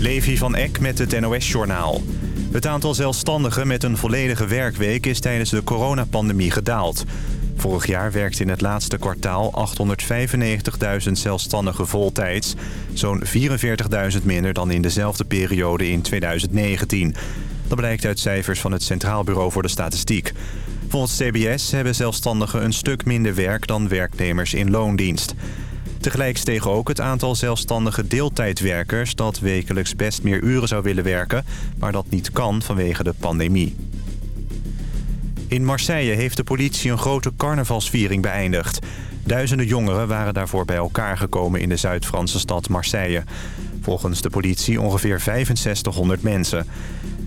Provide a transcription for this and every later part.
Levi van Eck met het NOS-journaal. Het aantal zelfstandigen met een volledige werkweek is tijdens de coronapandemie gedaald. Vorig jaar werkte in het laatste kwartaal 895.000 zelfstandigen voltijds. Zo'n 44.000 minder dan in dezelfde periode in 2019. Dat blijkt uit cijfers van het Centraal Bureau voor de Statistiek. Volgens CBS hebben zelfstandigen een stuk minder werk dan werknemers in loondienst. Tegelijk steeg ook het aantal zelfstandige deeltijdwerkers... dat wekelijks best meer uren zou willen werken... maar dat niet kan vanwege de pandemie. In Marseille heeft de politie een grote carnavalsviering beëindigd. Duizenden jongeren waren daarvoor bij elkaar gekomen in de Zuid-Franse stad Marseille. Volgens de politie ongeveer 6500 mensen.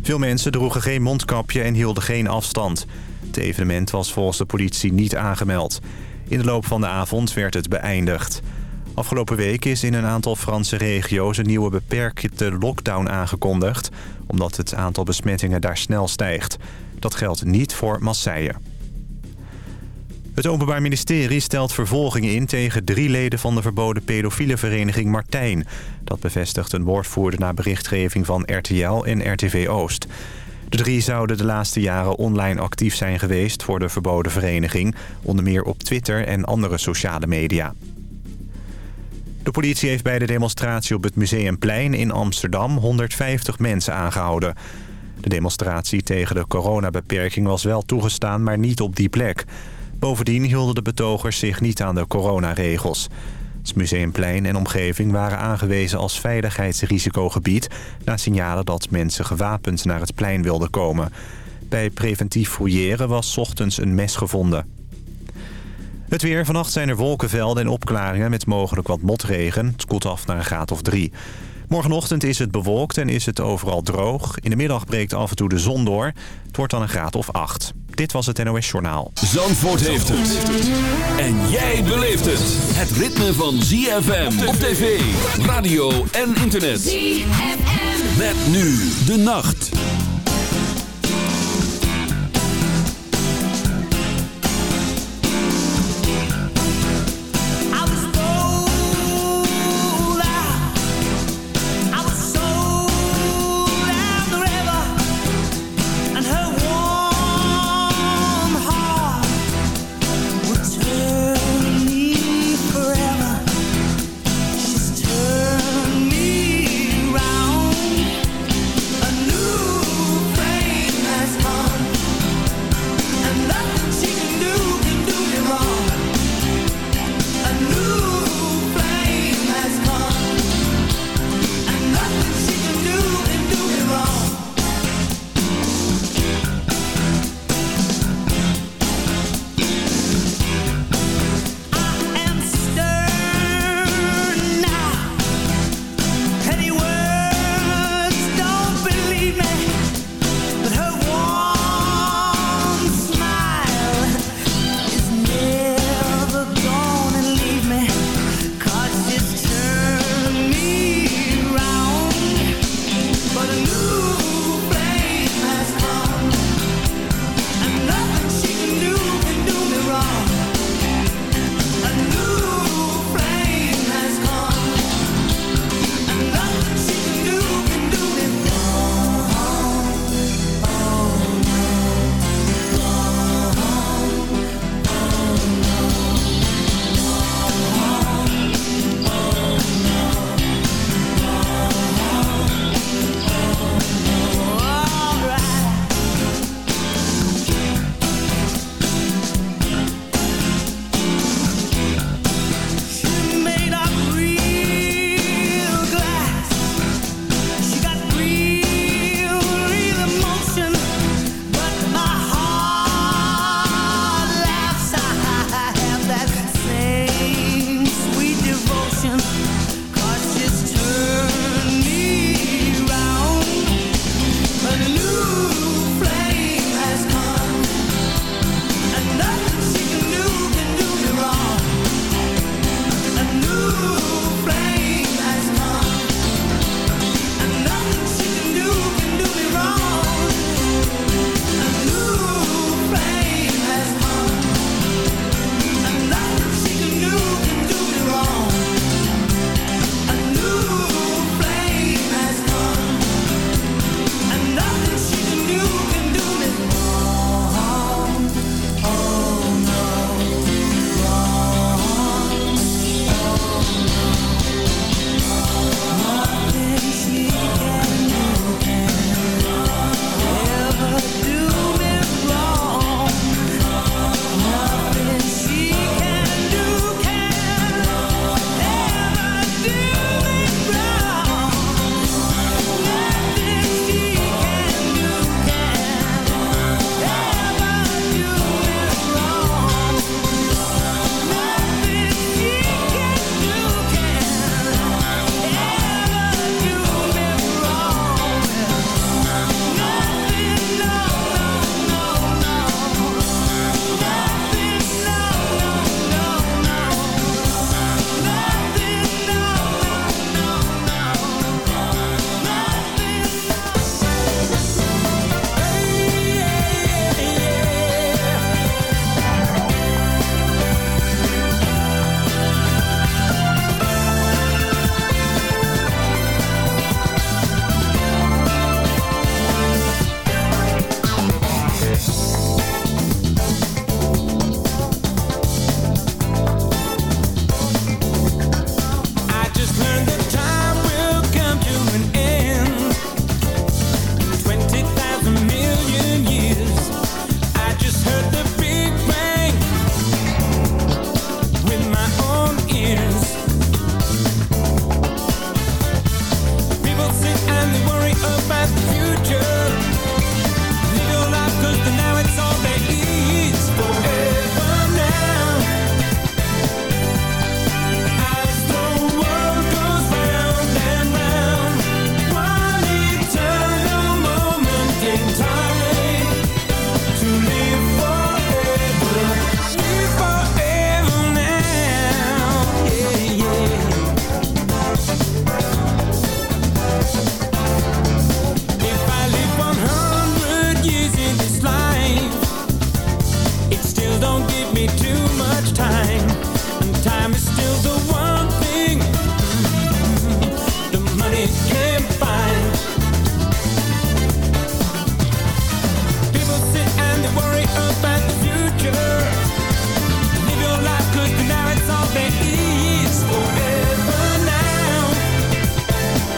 Veel mensen droegen geen mondkapje en hielden geen afstand. Het evenement was volgens de politie niet aangemeld. In de loop van de avond werd het beëindigd. Afgelopen week is in een aantal Franse regio's een nieuwe beperkte lockdown aangekondigd... omdat het aantal besmettingen daar snel stijgt. Dat geldt niet voor Marseille. Het Openbaar Ministerie stelt vervolgingen in tegen drie leden van de verboden pedofiele vereniging Martijn. Dat bevestigt een woordvoerder na berichtgeving van RTL en RTV Oost. De drie zouden de laatste jaren online actief zijn geweest voor de verboden vereniging. Onder meer op Twitter en andere sociale media. De politie heeft bij de demonstratie op het Museumplein in Amsterdam 150 mensen aangehouden. De demonstratie tegen de coronabeperking was wel toegestaan, maar niet op die plek. Bovendien hielden de betogers zich niet aan de coronaregels. Het Museumplein en omgeving waren aangewezen als veiligheidsrisicogebied... na signalen dat mensen gewapend naar het plein wilden komen. Bij preventief fouilleren was ochtends een mes gevonden. Het weer. Vannacht zijn er wolkenvelden en opklaringen met mogelijk wat motregen. Het koelt af naar een graad of drie. Morgenochtend is het bewolkt en is het overal droog. In de middag breekt af en toe de zon door. Het wordt dan een graad of acht. Dit was het NOS Journaal. Zandvoort heeft het. En jij beleeft het. Het ritme van ZFM op tv, radio en internet. ZFM. Met nu de nacht.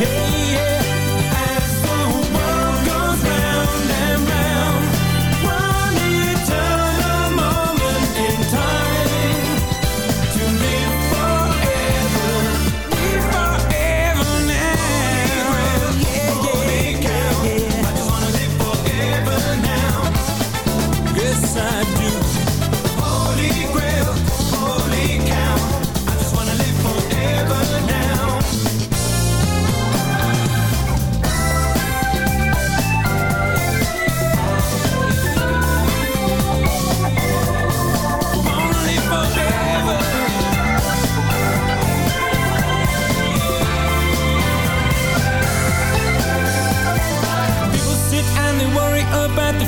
Hey.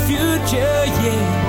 Van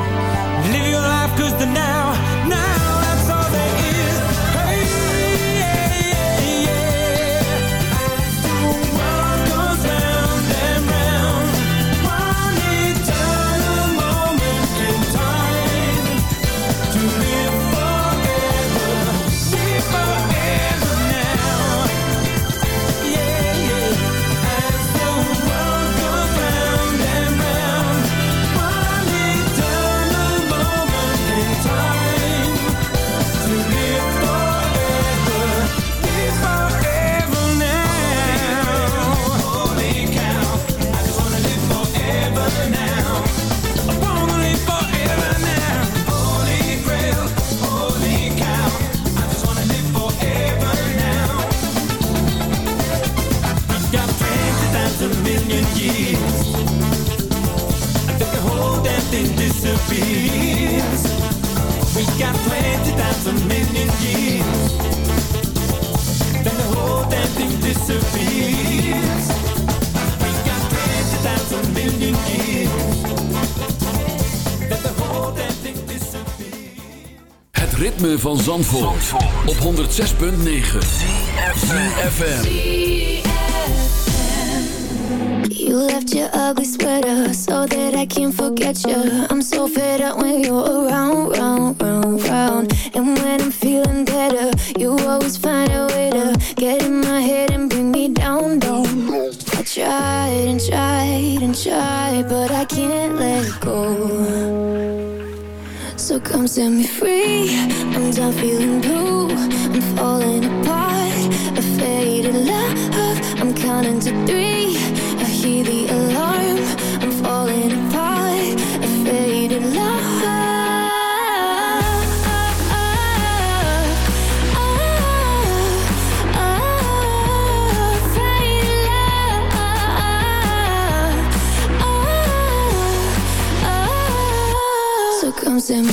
Zandvoort, op 106.9 CFFM You left your ugly sweater so that I can't forget you I'm so fed up when you're around, round, round, round. And when I'm feeling better You always find a way to get in my head and bring me down, down. I tried and tried and tried But I can't let go. So come set me free I'm feeling blue I'm falling apart. A faded love I'm counting to three. I hear the alarm I'm falling apart. A faded love. Come set me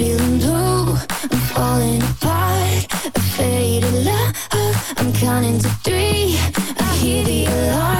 feeling blue, I'm falling apart, love. I'm counting to three, I hear the alarm.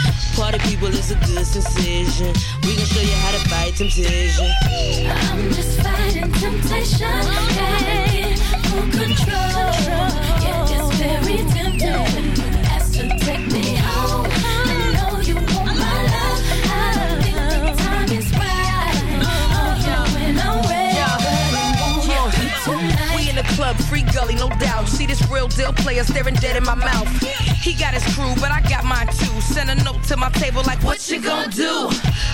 Party people, it's a good sensation. We gon' show you how to fight temptation. I'm just fighting temptation. Get full control. Yeah, very tempting when you ask to take me home. I know you want my love. I think the time is right. Oh, yeah, when I'm ready, but it won't be tonight. We in the club, free gully, no doubt. See this real deal player staring dead in my mouth. He got his crew, but I got mine too. Send a note to my table like, what you gonna do?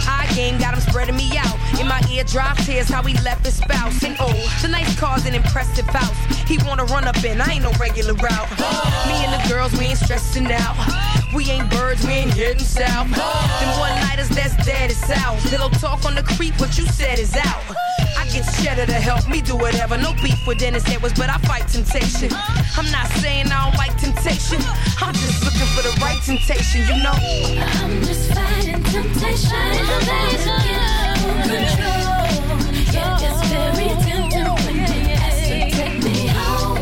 High game got him spreading me out. In my ear drops, tears how he left his spouse. And oh, tonight's car's an impressive house. He wanna run up in, I ain't no regular route. Me and the girls, we ain't stressing out. We ain't birds, we ain't heading south. Them one nighters that's dead is south. Little talk on the creep, what you said is out. I get cheddar to help me do whatever. No beef with Dennis Edwards, but I fight temptation. I'm not saying I don't like temptation. I'm just looking for the right temptation, you know. I'm just fighting temptation. Get full control. Yeah, it's very tempting when you ask to take me home. I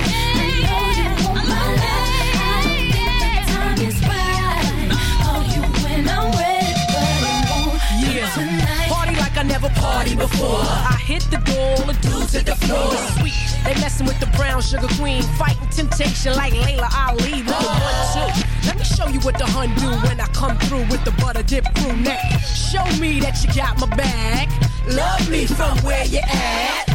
know you want my love. I think the time is right. Oh, you when I'm ready, but it won't be tonight. Party like I never partied before. I hit the door, the dudes hit the floor. Sweet, they messing with the brown sugar queen, fighting temptation like Laila Ali with the one two. Let me show you what the hun do when I come through with the butter dip crew neck. Show me that you got my back. Love me from where you at.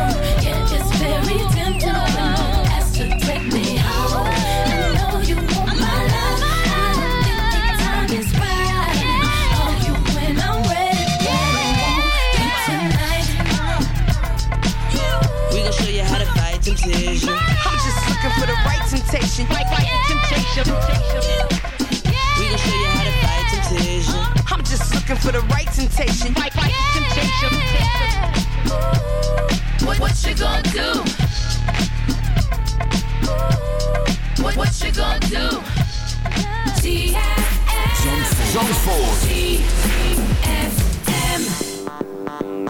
To fight temptation. I'm just looking for the right temptation. Right, right, temptation. We gon' show you how to fight temptation. I'm just looking for the right temptation. Right, right, temptation. What, what you gonna do? What, what you gonna do? Zandvoort. All I need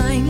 mind.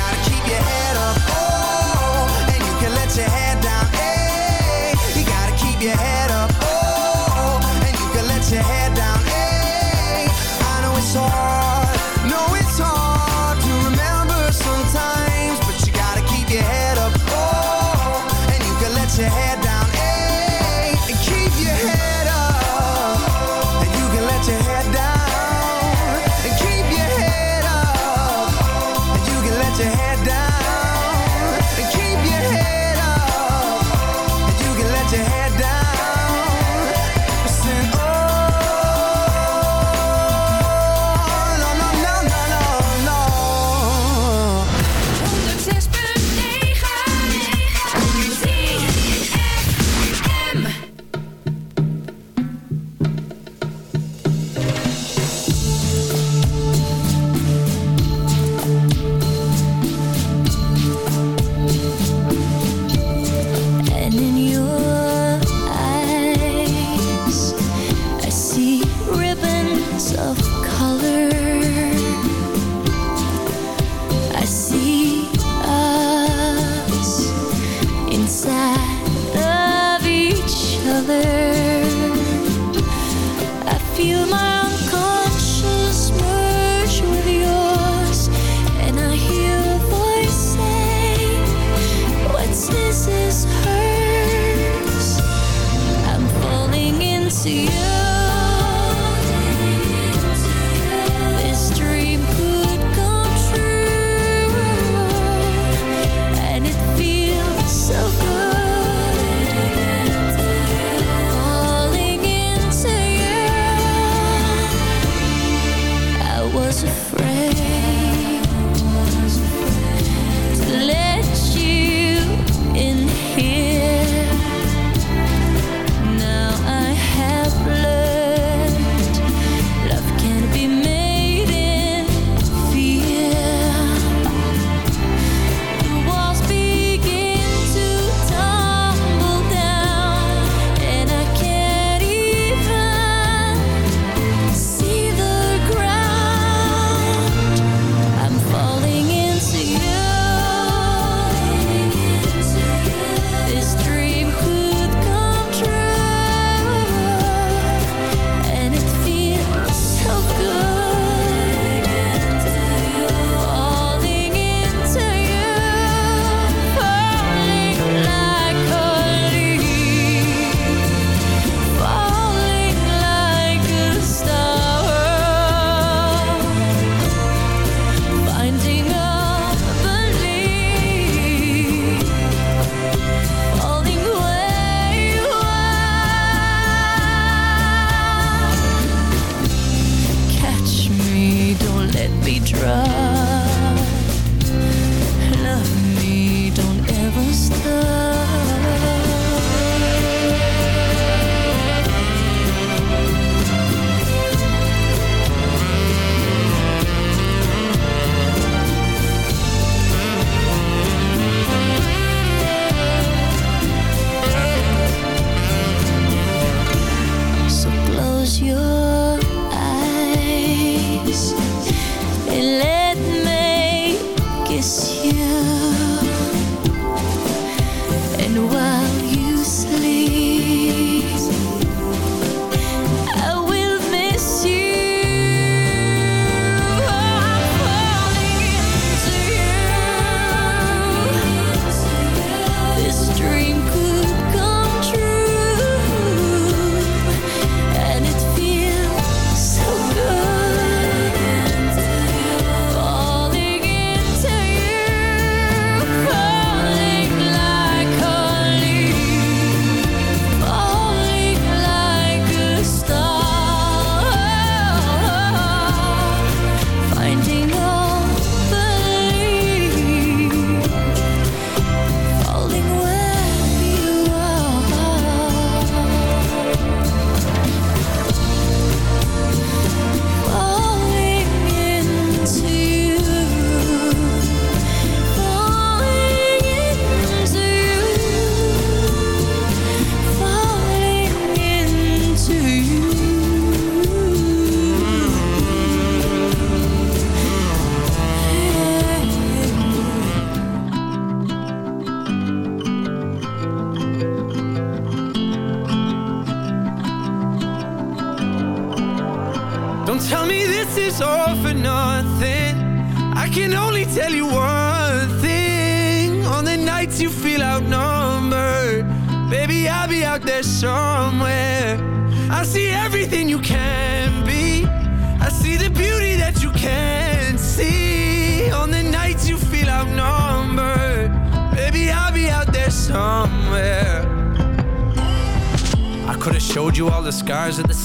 love.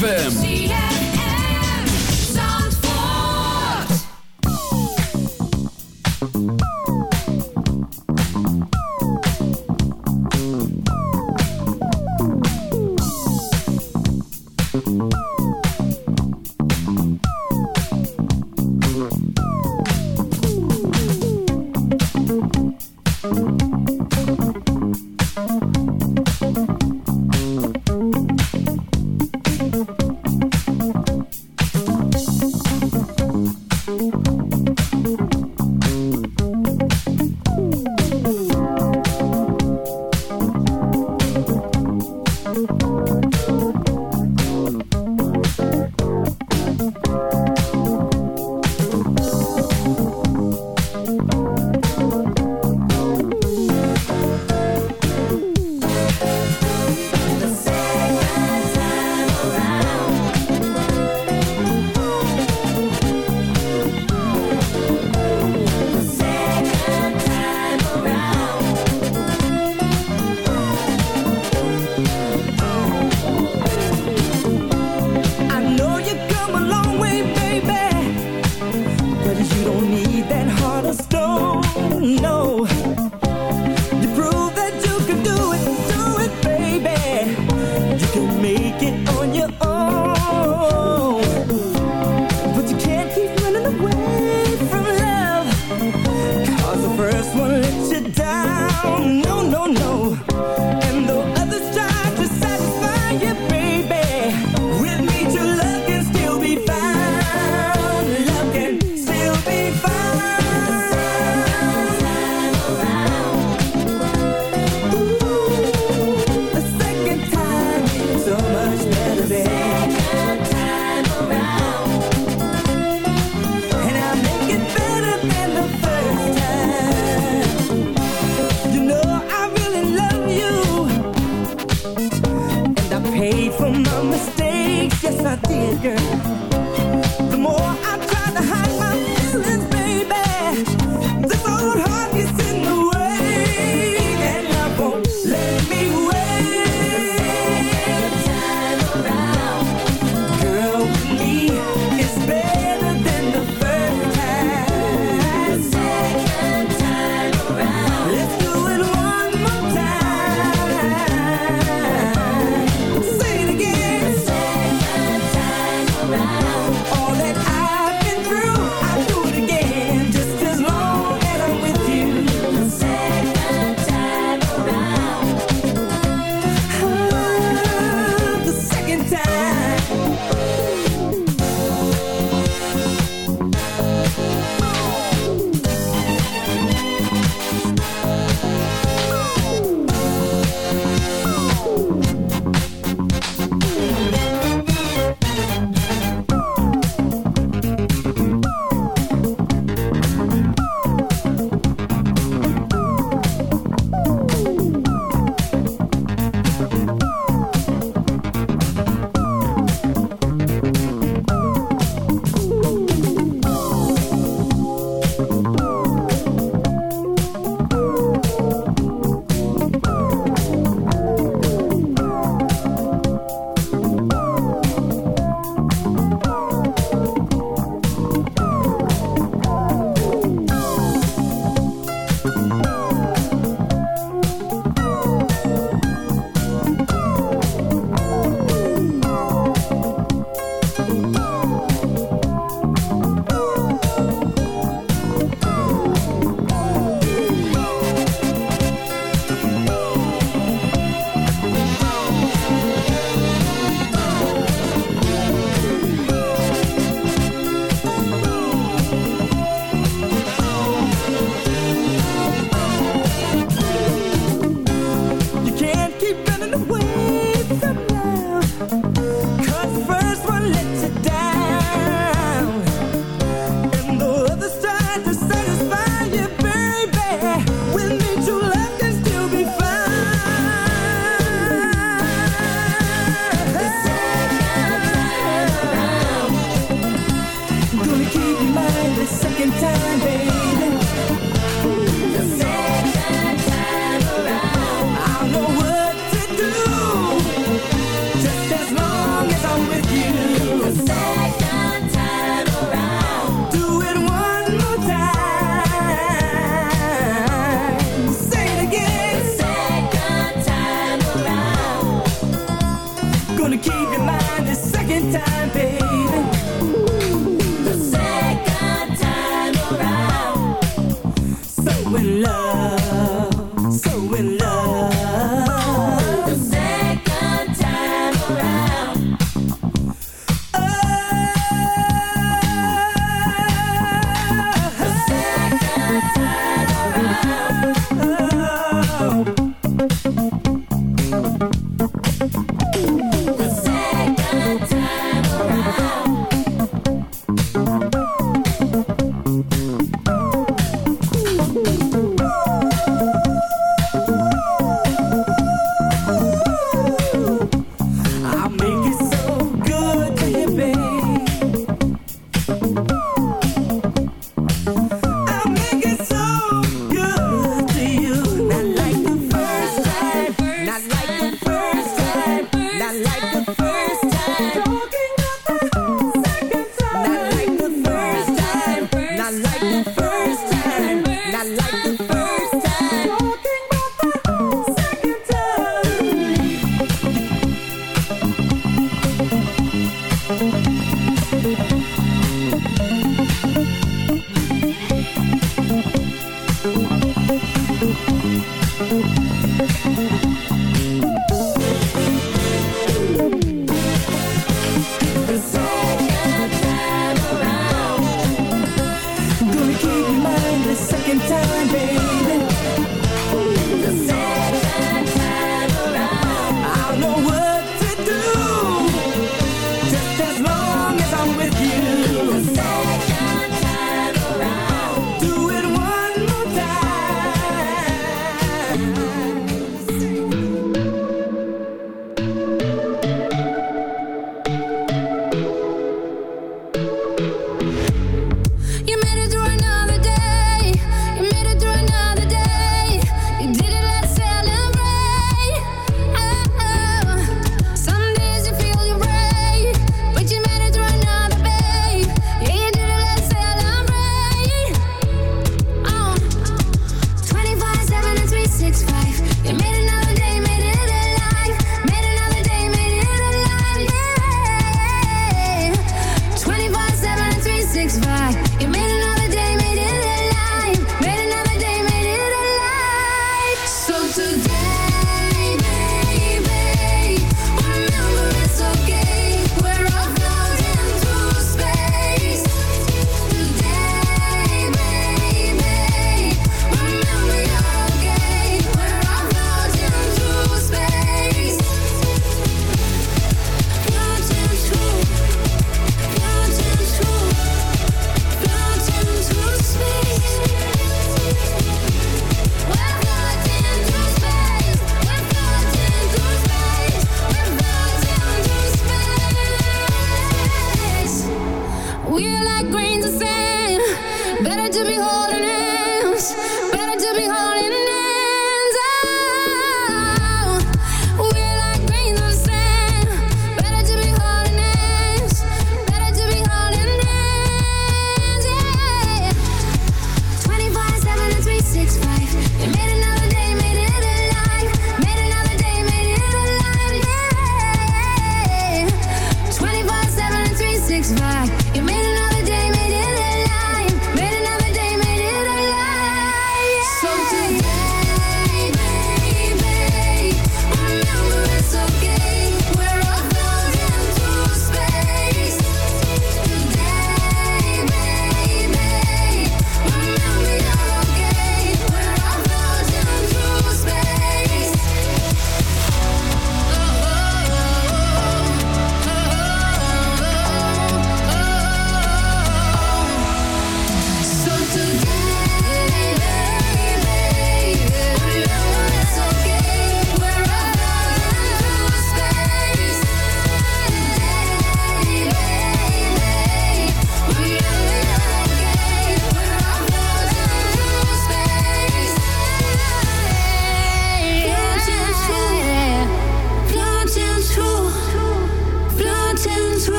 ZFM.